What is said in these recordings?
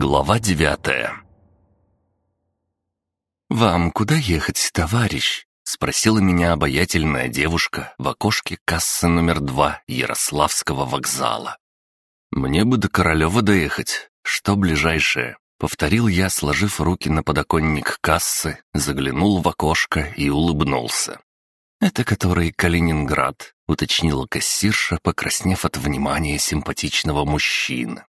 Глава девятая «Вам куда ехать, товарищ?» — спросила меня обаятельная девушка в окошке кассы номер два Ярославского вокзала. «Мне бы до Королева доехать. Что ближайшее?» — повторил я, сложив руки на подоконник кассы, заглянул в окошко и улыбнулся. «Это который Калининград», — уточнила кассирша, покраснев от внимания симпатичного мужчины.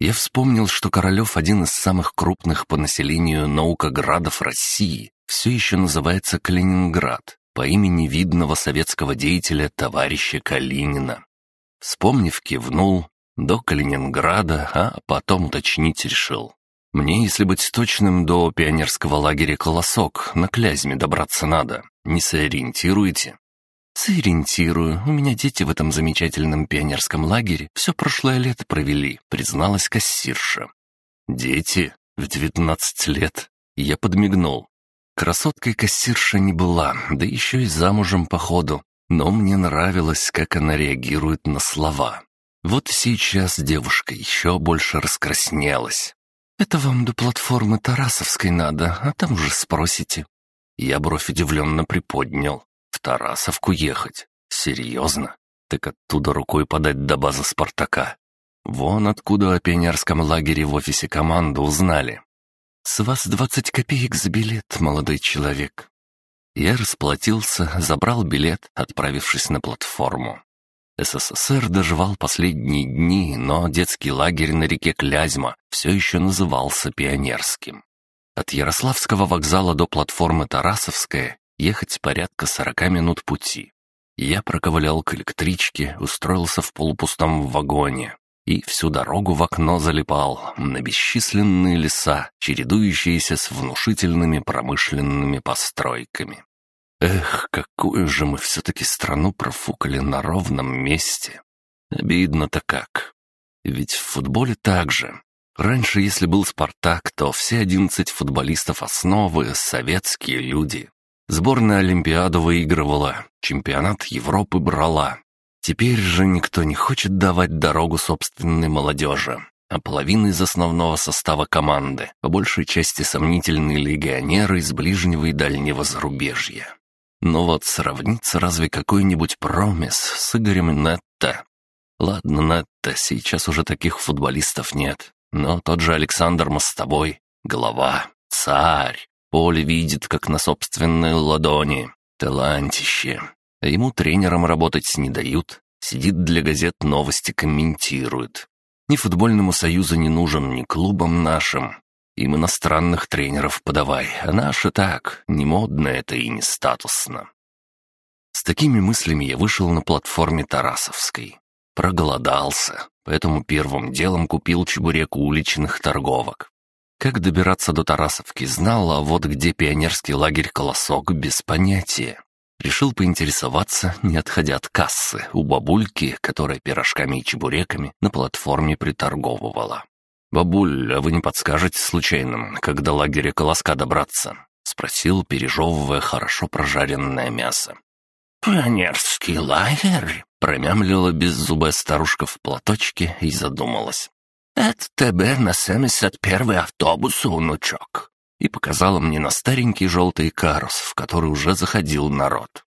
Я вспомнил, что Королев один из самых крупных по населению наукоградов России, все еще называется Калининград, по имени видного советского деятеля товарища Калинина. Вспомнив, кивнул, до Калининграда, а потом уточнить решил. Мне, если быть точным, до пионерского лагеря «Колосок» на Клязьме добраться надо. Не сориентируете? «Сориентирую. У меня дети в этом замечательном пионерском лагере все прошлое лето провели», — призналась кассирша. «Дети? В девятнадцать лет?» Я подмигнул. Красоткой кассирша не была, да еще и замужем походу. Но мне нравилось, как она реагирует на слова. Вот сейчас девушка еще больше раскраснелась. «Это вам до платформы Тарасовской надо, а там уже спросите». Я бровь удивленно приподнял. Тарасовку ехать? Серьезно? Так оттуда рукой подать до базы «Спартака». Вон откуда о пионерском лагере в офисе команды узнали. «С вас двадцать копеек за билет, молодой человек». Я расплатился, забрал билет, отправившись на платформу. СССР доживал последние дни, но детский лагерь на реке Клязьма все еще назывался пионерским. От Ярославского вокзала до платформы Тарасовская Ехать порядка сорока минут пути. Я проковылял к электричке, устроился в полупустом вагоне и всю дорогу в окно залипал на бесчисленные леса, чередующиеся с внушительными промышленными постройками. Эх, какую же мы все-таки страну профукали на ровном месте. Обидно-то как. Ведь в футболе так же. Раньше, если был «Спартак», то все одиннадцать футболистов основы — советские люди. Сборная Олимпиаду выигрывала, чемпионат Европы брала. Теперь же никто не хочет давать дорогу собственной молодежи, а половина из основного состава команды, по большей части сомнительные легионеры из ближнего и дальнего зарубежья. Но вот сравнится разве какой-нибудь промис с Игорем Нетто? Ладно, Нетто, сейчас уже таких футболистов нет, но тот же Александр Мостовой, глава, царь, Поле видит, как на собственной ладони. Талантище. А ему тренером работать не дают. Сидит для газет новости комментирует. Ни футбольному союзу не нужен, ни клубам нашим. Им иностранных тренеров подавай, а наши так, не модно это и не статусно. С такими мыслями я вышел на платформе Тарасовской. Проголодался, поэтому первым делом купил чебурек уличных торговок. Как добираться до Тарасовки знал, а вот где пионерский лагерь «Колосок» без понятия. Решил поинтересоваться, не отходя от кассы, у бабульки, которая пирожками и чебуреками на платформе приторговывала. «Бабуль, а вы не подскажете случайно, как до лагеря Колоска добраться?» — спросил, пережевывая хорошо прожаренное мясо. «Пионерский лагерь?» — промямлила беззубая старушка в платочке и задумалась. «Это тебе на 71-й автобус, внучок!» И показала мне на старенький желтый карус, в который уже заходил народ.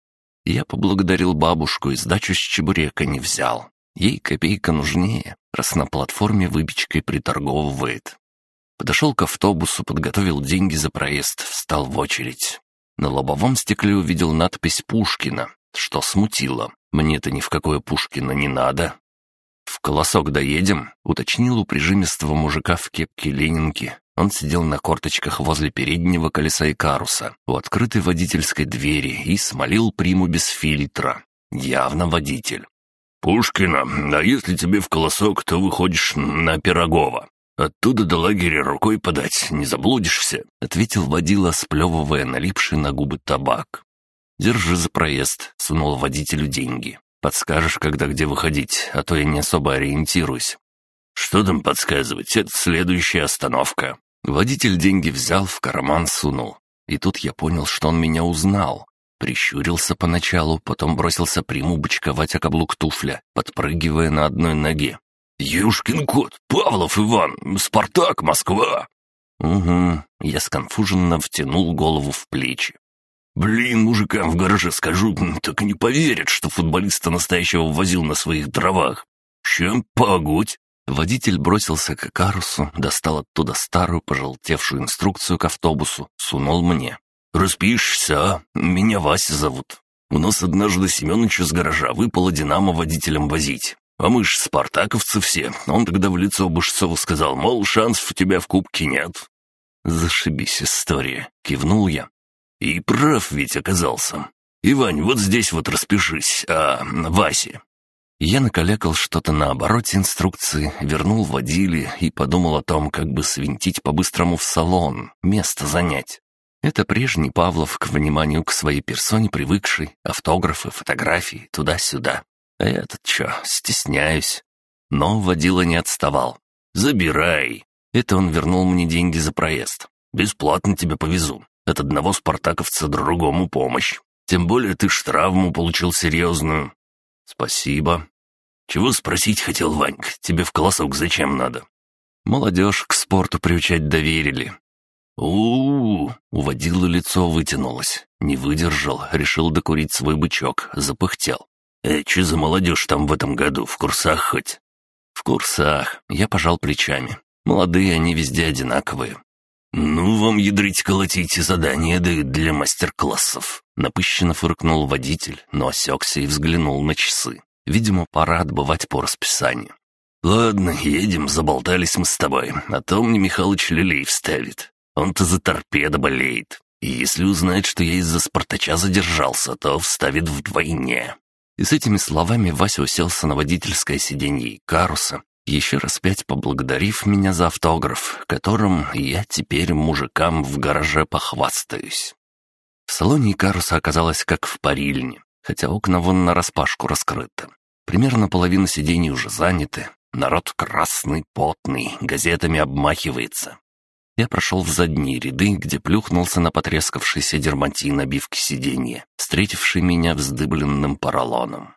Я поблагодарил бабушку и сдачу с чебурека не взял. Ей копейка нужнее, раз на платформе выпечкой приторговывает. Подошел к автобусу, подготовил деньги за проезд, встал в очередь. На лобовом стекле увидел надпись «Пушкина», что смутило. Мне-то ни в какое Пушкина не надо. «В колосок доедем?» — уточнил у прижимистого мужика в кепке ленинки. Он сидел на корточках возле переднего колеса и каруса, у открытой водительской двери и смолил приму без фильтра. Явно водитель. «Пушкина, а если тебе в колосок, то выходишь на Пирогова. Оттуда до лагеря рукой подать, не заблудишься», — ответил водила, сплевывая налипший на губы табак. «Держи за проезд», — сунул водителю деньги. Подскажешь, когда где выходить, а то я не особо ориентируюсь». «Что там подсказывать? Это следующая остановка». Водитель деньги взял, в карман сунул. И тут я понял, что он меня узнал. Прищурился поначалу, потом бросился приму бочковать о каблук туфля, подпрыгивая на одной ноге. «Юшкин кот, Павлов Иван, Спартак, Москва!» «Угу», я сконфуженно втянул голову в плечи. «Блин, мужикам в гараже скажу, так и не поверят, что футболиста настоящего возил на своих дровах. Чем погодь?» Водитель бросился к карусу, достал оттуда старую пожелтевшую инструкцию к автобусу, сунул мне. «Распишешься, а? Меня Вася зовут. У нас однажды Семёныч из гаража выпало «Динамо» водителем возить. А мы ж спартаковцы все. Он тогда в лицо Бышцову сказал, мол, шансов у тебя в кубке нет. «Зашибись история», — кивнул я. «И прав ведь оказался. Ивань, вот здесь вот распишись, а Васе». Я накалякал что-то на обороте инструкции, вернул водили и подумал о том, как бы свинтить по-быстрому в салон, место занять. Это прежний Павлов к вниманию к своей персоне привыкший, автографы, фотографии, туда-сюда. А я-то чё, стесняюсь. Но водила не отставал. «Забирай!» Это он вернул мне деньги за проезд. «Бесплатно тебя повезу. От одного спартаковца другому помощь. Тем более ты ж травму получил серьезную». «Спасибо». «Чего спросить хотел, Ванька? Тебе в колосок зачем надо?» «Молодежь к спорту приучать доверили». У, -у, -у уводило лицо вытянулось. Не выдержал, решил докурить свой бычок, запыхтел. «Э, че за молодежь там в этом году, в курсах хоть?» «В курсах», — я пожал плечами. Молодые они везде одинаковые. «Ну, вам ядрить колотить задания дают для мастер-классов», — напыщенно фыркнул водитель, но осекся и взглянул на часы. Видимо, пора отбывать по расписанию. «Ладно, едем, заболтались мы с тобой, а то мне Михалыч люлей вставит. Он-то за торпедо болеет. И если узнает, что я из-за Спартача задержался, то вставит вдвойне». И с этими словами Вася уселся на водительское сиденье Каруса еще раз пять поблагодарив меня за автограф, которым я теперь мужикам в гараже похвастаюсь. В салоне Икаруса оказалось как в парильне, хотя окна вон нараспашку раскрыты. Примерно половина сидений уже заняты, народ красный, потный, газетами обмахивается. Я прошел в задние ряды, где плюхнулся на потрескавшийся дерматин обивки сиденья, встретивший меня вздыбленным поролоном.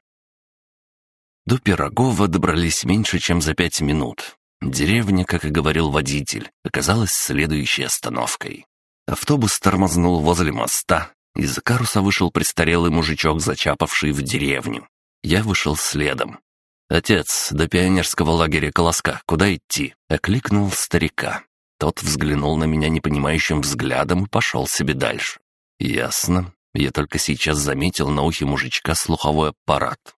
До Пирогова добрались меньше, чем за пять минут. Деревня, как и говорил водитель, оказалась следующей остановкой. Автобус тормознул возле моста. Из каруса вышел престарелый мужичок, зачапавший в деревню. Я вышел следом. «Отец, до пионерского лагеря Колоска, куда идти?» — окликнул старика. Тот взглянул на меня непонимающим взглядом и пошел себе дальше. «Ясно. Я только сейчас заметил на ухе мужичка слуховой аппарат.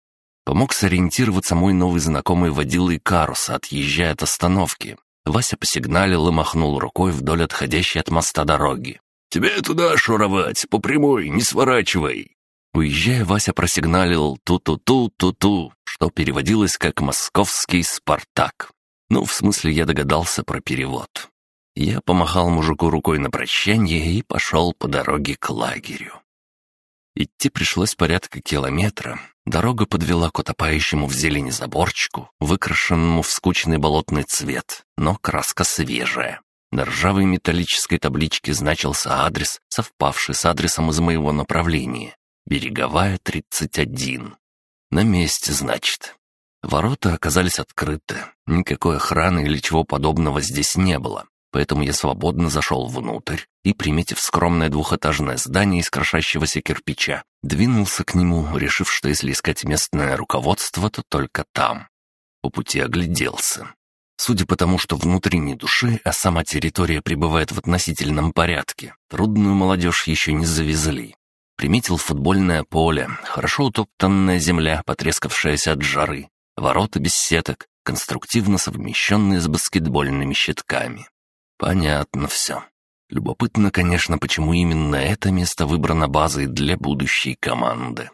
Помог сориентироваться мой новый знакомый водила Икаруса, отъезжая от остановки. Вася посигналил и махнул рукой вдоль отходящей от моста дороги. «Тебе туда шуровать, по прямой, не сворачивай!» Уезжая, Вася просигналил «ту-ту-ту-ту-ту», что переводилось как «московский Спартак». Ну, в смысле, я догадался про перевод. Я помахал мужику рукой на прощание и пошел по дороге к лагерю. Идти пришлось порядка километра. Дорога подвела к утопающему в зелени заборчику, выкрашенному в скучный болотный цвет, но краска свежая. На ржавой металлической табличке значился адрес, совпавший с адресом из моего направления. Береговая, 31. На месте, значит. Ворота оказались открыты. Никакой охраны или чего подобного здесь не было поэтому я свободно зашел внутрь и, приметив скромное двухэтажное здание из крошащегося кирпича, двинулся к нему, решив, что если искать местное руководство, то только там. По пути огляделся. Судя по тому, что внутри не души, а сама территория пребывает в относительном порядке, трудную молодежь еще не завезли. Приметил футбольное поле, хорошо утоптанная земля, потрескавшаяся от жары, ворота без сеток, конструктивно совмещенные с баскетбольными щитками. Понятно все. Любопытно, конечно, почему именно это место выбрано базой для будущей команды.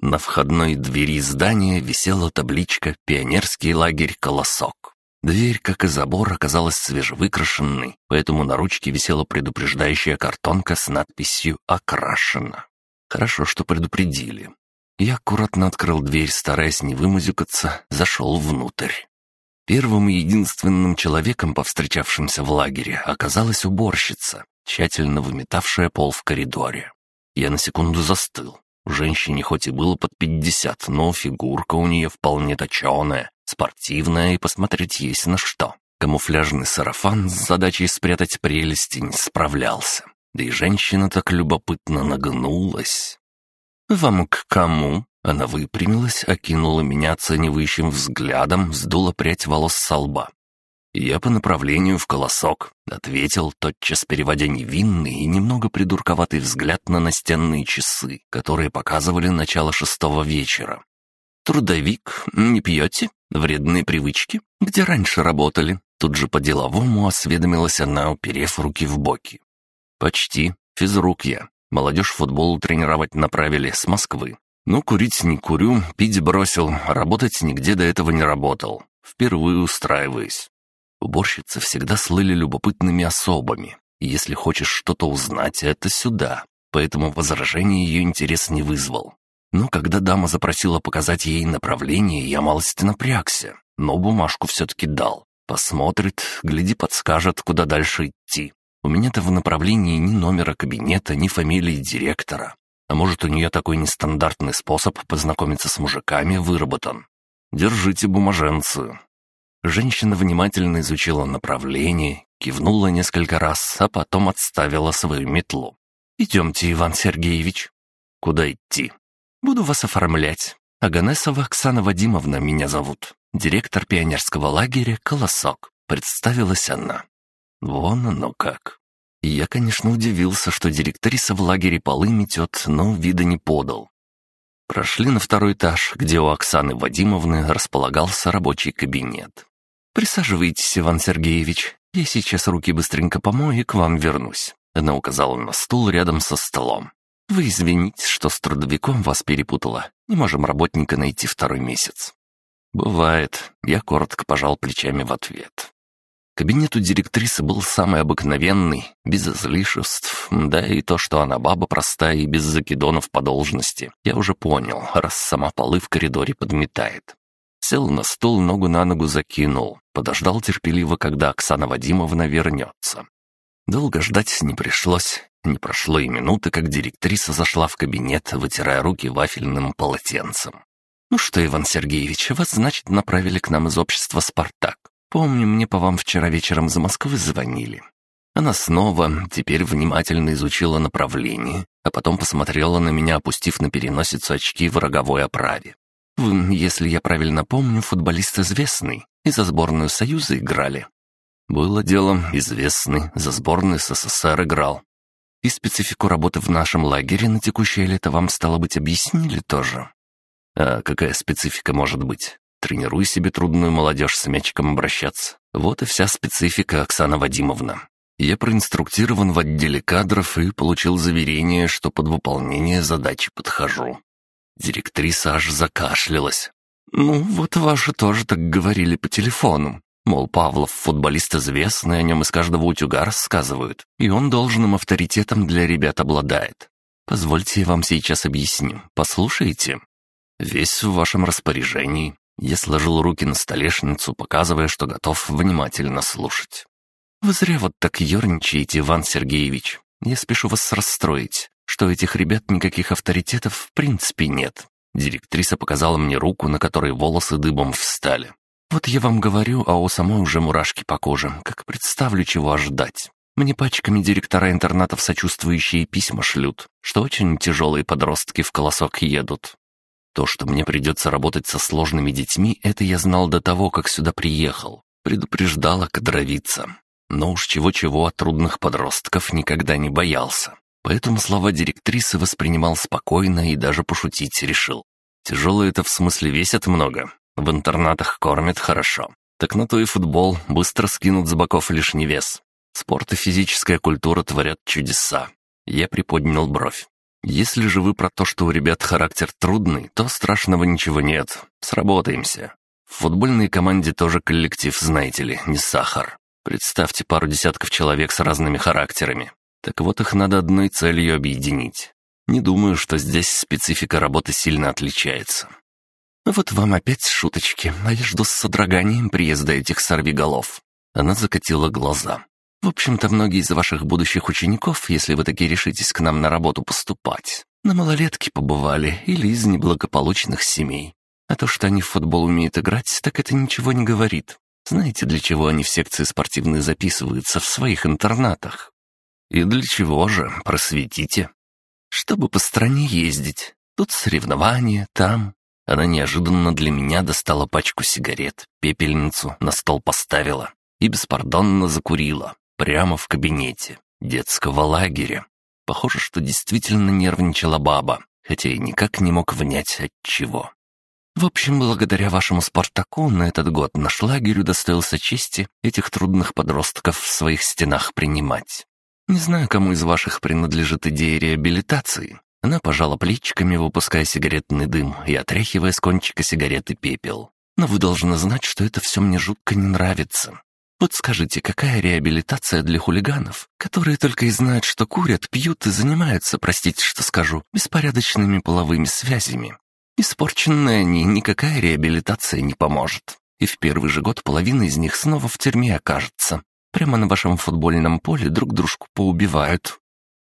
На входной двери здания висела табличка «Пионерский лагерь Колосок». Дверь, как и забор, оказалась свежевыкрашенной, поэтому на ручке висела предупреждающая картонка с надписью «Окрашено». Хорошо, что предупредили. Я аккуратно открыл дверь, стараясь не вымузюкаться, зашел внутрь. Первым и единственным человеком, повстречавшимся в лагере, оказалась уборщица, тщательно выметавшая пол в коридоре. Я на секунду застыл. Женщине хоть и было под пятьдесят, но фигурка у нее вполне точеная, Спортивная и посмотреть есть на что. Камуфляжный сарафан с задачей спрятать прелести не справлялся. Да и женщина так любопытно нагнулась. «Вам к кому?» Она выпрямилась, окинула меня оценивающим взглядом, сдула прядь волос со лба. «Я по направлению в колосок», — ответил, тотчас переводя невинный и немного придурковатый взгляд на настенные часы, которые показывали начало шестого вечера. «Трудовик, не пьете? Вредные привычки? Где раньше работали?» Тут же по-деловому осведомилась она, уперев руки в боки. «Почти. Физрук я. Молодежь футбол тренировать направили с Москвы. Ну, курить не курю, пить бросил, работать нигде до этого не работал. Впервые устраиваюсь. Уборщицы всегда слыли любопытными особами. И если хочешь что-то узнать, это сюда. Поэтому возражение ее интерес не вызвал. Но когда дама запросила показать ей направление, я малость напрягся, но бумажку все-таки дал. Посмотрит, гляди, подскажет, куда дальше идти. У меня-то в направлении ни номера кабинета, ни фамилии директора. А может, у нее такой нестандартный способ познакомиться с мужиками выработан. Держите бумаженцию. Женщина внимательно изучила направление, кивнула несколько раз, а потом отставила свою метлу. «Идемте, Иван Сергеевич». «Куда идти?» «Буду вас оформлять. Аганесова Оксана Вадимовна меня зовут. Директор пионерского лагеря «Колосок». Представилась она. Вон оно как. Я, конечно, удивился, что директриса в лагере полы метет, но вида не подал. Прошли на второй этаж, где у Оксаны Вадимовны располагался рабочий кабинет. «Присаживайтесь, Иван Сергеевич. Я сейчас руки быстренько помою и к вам вернусь». Она указала на стул рядом со столом. «Вы извините, что с трудовиком вас перепутала. Не можем работника найти второй месяц». «Бывает». Я коротко пожал плечами в ответ. Кабинет у директрисы был самый обыкновенный, без излишеств, да и то, что она баба простая и без закидонов по должности, я уже понял, раз сама полы в коридоре подметает. Сел на стул, ногу на ногу закинул, подождал терпеливо, когда Оксана Вадимовна вернется. Долго ждать не пришлось. Не прошло и минуты, как директриса зашла в кабинет, вытирая руки вафельным полотенцем. «Ну что, Иван Сергеевич, вас, значит, направили к нам из общества «Спартак». Помню, мне по вам вчера вечером из Москвы звонили. Она снова, теперь внимательно изучила направление, а потом посмотрела на меня, опустив на переносицу очки в роговой оправе. Вы, если я правильно помню, футболист известный, и за сборную Союза играли. Было дело, известный, за сборную СССР играл. И специфику работы в нашем лагере на текущее лето вам, стало быть, объяснили тоже. А какая специфика может быть? Тренируй себе трудную молодежь с мячиком обращаться. Вот и вся специфика, Оксана Вадимовна. Я проинструктирован в отделе кадров и получил заверение, что под выполнение задачи подхожу. Директриса аж закашлялась. «Ну, вот ваши тоже так говорили по телефону. Мол, Павлов футболист известный, о нем из каждого утюга рассказывают, и он должным авторитетом для ребят обладает. Позвольте я вам сейчас объясню. Послушайте. Весь в вашем распоряжении. Я сложил руки на столешницу, показывая, что готов внимательно слушать. «Вы зря вот так ерничаете, Иван Сергеевич. Я спешу вас расстроить, что у этих ребят никаких авторитетов в принципе нет». Директриса показала мне руку, на которой волосы дыбом встали. «Вот я вам говорю, а у самой уже мурашки по коже, как представлю, чего ожидать. Мне пачками директора интернатов сочувствующие письма шлют, что очень тяжелые подростки в колосок едут. То, что мне придется работать со сложными детьми, это я знал до того, как сюда приехал. Предупреждала кадровица. Но уж чего-чего от трудных подростков никогда не боялся. Поэтому слова директрисы воспринимал спокойно и даже пошутить решил. Тяжело это в смысле весят много. В интернатах кормят хорошо. Так на то и футбол быстро скинут с боков лишний вес. Спорт и физическая культура творят чудеса. Я приподнял бровь. Если же вы про то, что у ребят характер трудный, то страшного ничего нет. Сработаемся. В футбольной команде тоже коллектив, знаете ли, не сахар. Представьте пару десятков человек с разными характерами. Так вот их надо одной целью объединить. Не думаю, что здесь специфика работы сильно отличается. Вот вам опять шуточки, а я жду с содроганием приезда этих сорвиголов. Она закатила глаза. В общем-то, многие из ваших будущих учеников, если вы таки решитесь к нам на работу поступать, на малолетке побывали или из неблагополучных семей. А то, что они в футбол умеют играть, так это ничего не говорит. Знаете, для чего они в секции спортивные записываются в своих интернатах? И для чего же, просветите? Чтобы по стране ездить. Тут соревнования, там. Она неожиданно для меня достала пачку сигарет, пепельницу на стол поставила и беспардонно закурила. Прямо в кабинете детского лагеря. Похоже, что действительно нервничала баба, хотя и никак не мог внять от чего. В общем, благодаря вашему «Спартаку» на этот год наш лагерь удостоился чести этих трудных подростков в своих стенах принимать. Не знаю, кому из ваших принадлежит идея реабилитации. Она пожала плечиками, выпуская сигаретный дым и отряхивая с кончика сигареты пепел. Но вы должны знать, что это все мне жутко не нравится. Вот скажите, какая реабилитация для хулиганов, которые только и знают, что курят, пьют и занимаются, простите, что скажу, беспорядочными половыми связями? Испорченные они никакая реабилитация не поможет. И в первый же год половина из них снова в тюрьме окажется. Прямо на вашем футбольном поле друг дружку поубивают.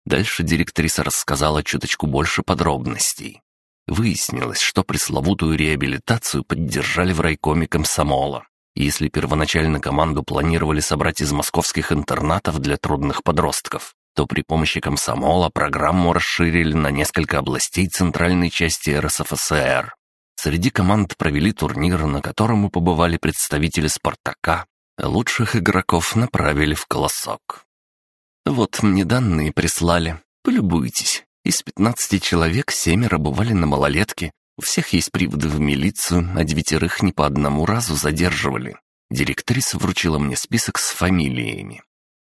Дальше директриса рассказала чуточку больше подробностей. Выяснилось, что пресловутую реабилитацию поддержали в райкоме комсомола. Если первоначально команду планировали собрать из московских интернатов для трудных подростков, то при помощи комсомола программу расширили на несколько областей центральной части РСФСР. Среди команд провели турнир, на котором и побывали представители «Спартака», лучших игроков направили в колосок. Вот мне данные прислали. Полюбуйтесь. Из 15 человек семеро бывали на малолетке, у всех есть приводы в милицию, а девятерых не по одному разу задерживали. Директриса вручила мне список с фамилиями.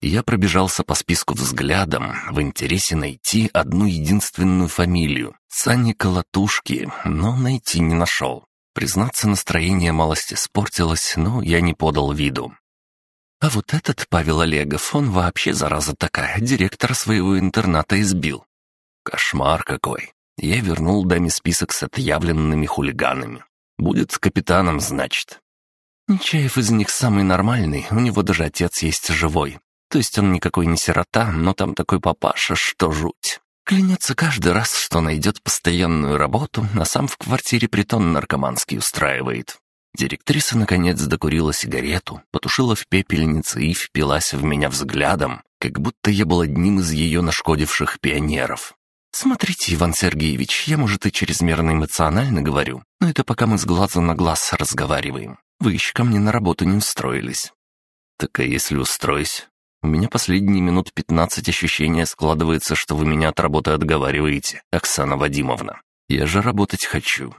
Я пробежался по списку взглядом, в интересе найти одну единственную фамилию — Сани Колотушки, но найти не нашел. Признаться, настроение малости испортилось, но я не подал виду. А вот этот Павел Олегов, он вообще, зараза такая, директора своего интерната избил. Кошмар какой. Я вернул даме список с отъявленными хулиганами. Будет капитаном, значит. Нечаев из них самый нормальный, у него даже отец есть живой. То есть он никакой не сирота, но там такой папаша, что жуть. Клянется каждый раз, что найдет постоянную работу, а сам в квартире притон наркоманский устраивает. Директриса, наконец, докурила сигарету, потушила в пепельнице и впилась в меня взглядом, как будто я был одним из ее нашкодивших пионеров. «Смотрите, Иван Сергеевич, я, может, и чрезмерно эмоционально говорю, но это пока мы с глаза на глаз разговариваем. Вы еще ко мне на работу не устроились». «Так а если устроюсь?» «У меня последние минут пятнадцать ощущения складывается, что вы меня от работы отговариваете, Оксана Вадимовна. Я же работать хочу».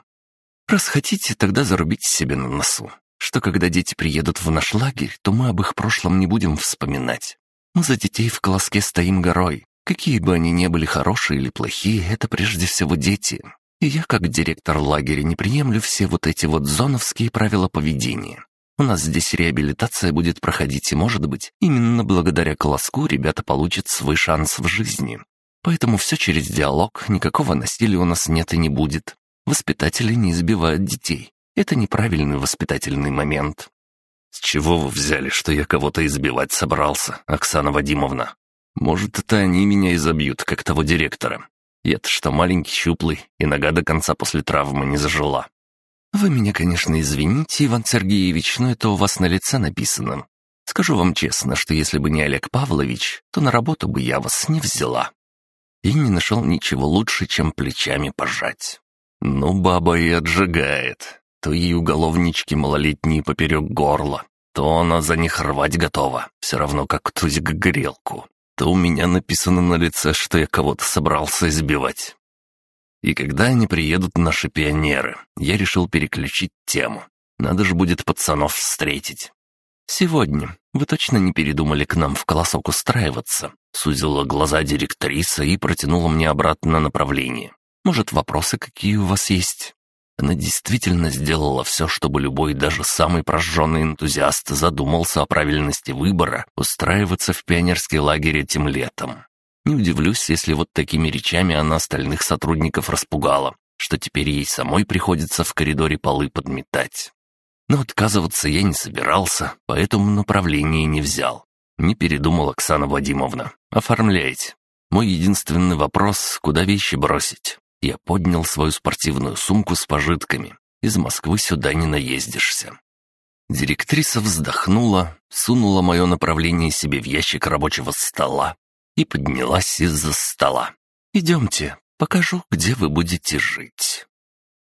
«Раз хотите, тогда зарубите себе на носу, что когда дети приедут в наш лагерь, то мы об их прошлом не будем вспоминать. Мы за детей в колоске стоим горой, Какие бы они ни были хорошие или плохие, это прежде всего дети. И я, как директор лагеря, не приемлю все вот эти вот зоновские правила поведения. У нас здесь реабилитация будет проходить, и, может быть, именно благодаря колоску ребята получат свой шанс в жизни. Поэтому все через диалог, никакого насилия у нас нет и не будет. Воспитатели не избивают детей. Это неправильный воспитательный момент. «С чего вы взяли, что я кого-то избивать собрался, Оксана Вадимовна?» Может, это они меня изобьют, как того директора. Я-то что маленький, щуплый, и нога до конца после травмы не зажила. Вы меня, конечно, извините, Иван Сергеевич, но это у вас на лице написано. Скажу вам честно, что если бы не Олег Павлович, то на работу бы я вас не взяла. И не нашел ничего лучше, чем плечами пожать. Ну, баба и отжигает. То ей уголовнички малолетние поперек горла, то она за них рвать готова, все равно как тузик грелку то у меня написано на лице, что я кого-то собрался избивать. И когда они приедут, наши пионеры, я решил переключить тему. Надо же будет пацанов встретить. «Сегодня. Вы точно не передумали к нам в колосок устраиваться?» Сузила глаза директриса и протянула мне обратно направление. «Может, вопросы какие у вас есть?» Она действительно сделала все, чтобы любой, даже самый прожженный энтузиаст задумался о правильности выбора устраиваться в пионерский лагерь этим летом. Не удивлюсь, если вот такими речами она остальных сотрудников распугала, что теперь ей самой приходится в коридоре полы подметать. Но отказываться я не собирался, поэтому направление не взял. Не передумал Оксана Вадимовна. Оформляйте. Мой единственный вопрос — куда вещи бросить? Я поднял свою спортивную сумку с пожитками. Из Москвы сюда не наездишься. Директриса вздохнула, сунула мое направление себе в ящик рабочего стола и поднялась из-за стола. «Идемте, покажу, где вы будете жить».